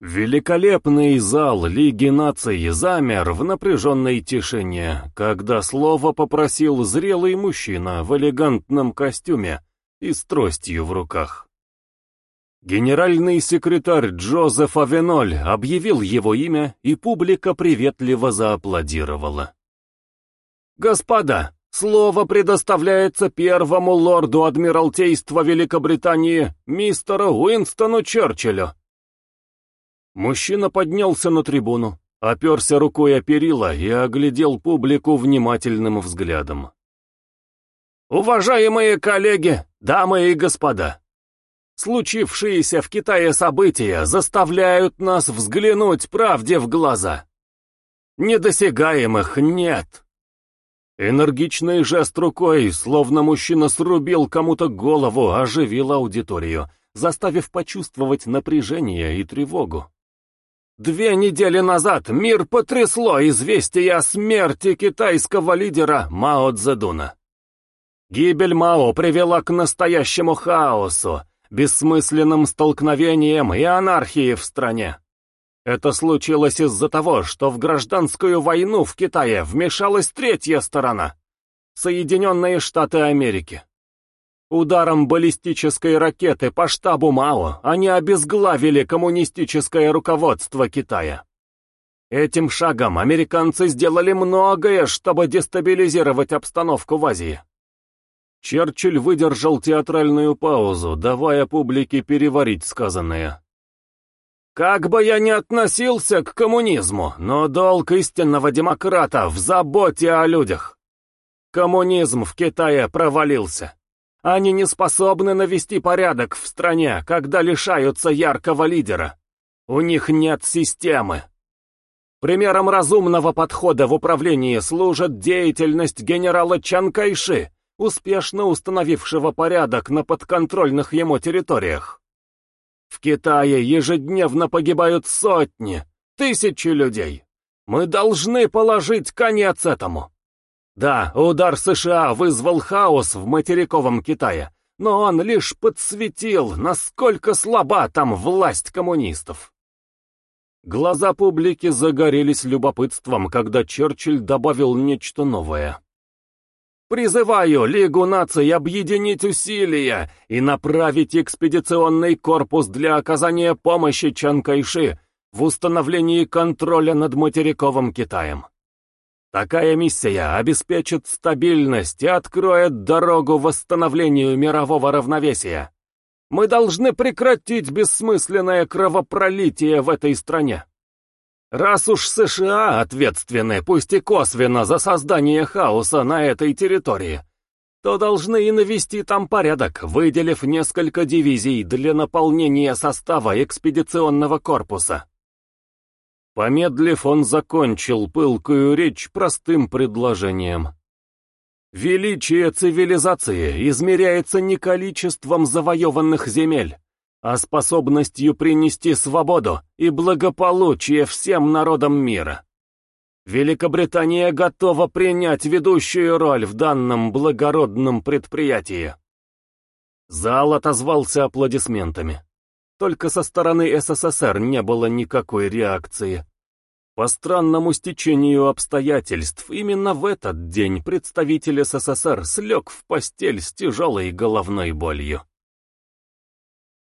Великолепный зал Лиги наций замер в напряженной тишине, когда слово попросил зрелый мужчина в элегантном костюме и с тростью в руках. Генеральный секретарь Джозеф Авеноль объявил его имя, и публика приветливо зааплодировала. «Господа, слово предоставляется первому лорду Адмиралтейства Великобритании, мистеру Уинстону Черчиллю». Мужчина поднялся на трибуну, оперся рукой о перила и оглядел публику внимательным взглядом. «Уважаемые коллеги, дамы и господа, случившиеся в Китае события заставляют нас взглянуть правде в глаза. Недосягаемых нет». Энергичный жест рукой, словно мужчина срубил кому-то голову, оживил аудиторию, заставив почувствовать напряжение и тревогу. Две недели назад мир потрясло известие о смерти китайского лидера Мао Цзэдуна. Гибель Мао привела к настоящему хаосу, бессмысленным столкновениям и анархии в стране. Это случилось из-за того, что в гражданскую войну в Китае вмешалась третья сторона — Соединенные Штаты Америки. Ударом баллистической ракеты по штабу Мао они обезглавили коммунистическое руководство Китая. Этим шагом американцы сделали многое, чтобы дестабилизировать обстановку в Азии. Черчилль выдержал театральную паузу, давая публике переварить сказанное. «Как бы я ни относился к коммунизму, но долг истинного демократа в заботе о людях. Коммунизм в Китае провалился. Они не способны навести порядок в стране, когда лишаются яркого лидера. У них нет системы. Примером разумного подхода в управлении служит деятельность генерала Чан Кайши, успешно установившего порядок на подконтрольных ему территориях. В Китае ежедневно погибают сотни, тысячи людей. Мы должны положить конец этому. Да, удар США вызвал хаос в материковом Китае, но он лишь подсветил, насколько слаба там власть коммунистов. Глаза публики загорелись любопытством, когда Черчилль добавил нечто новое. «Призываю Лигу наций объединить усилия и направить экспедиционный корпус для оказания помощи Чан Кайши в установлении контроля над материковым Китаем. Такая миссия обеспечит стабильность и откроет дорогу восстановлению мирового равновесия. Мы должны прекратить бессмысленное кровопролитие в этой стране. Раз уж США ответственны, пусть и косвенно, за создание хаоса на этой территории, то должны и навести там порядок, выделив несколько дивизий для наполнения состава экспедиционного корпуса. Помедлив, он закончил пылкую речь простым предложением. Величие цивилизации измеряется не количеством завоеванных земель, а способностью принести свободу и благополучие всем народам мира. Великобритания готова принять ведущую роль в данном благородном предприятии. Зал отозвался аплодисментами. Только со стороны СССР не было никакой реакции. По странному стечению обстоятельств, именно в этот день представитель СССР слег в постель с тяжелой головной болью.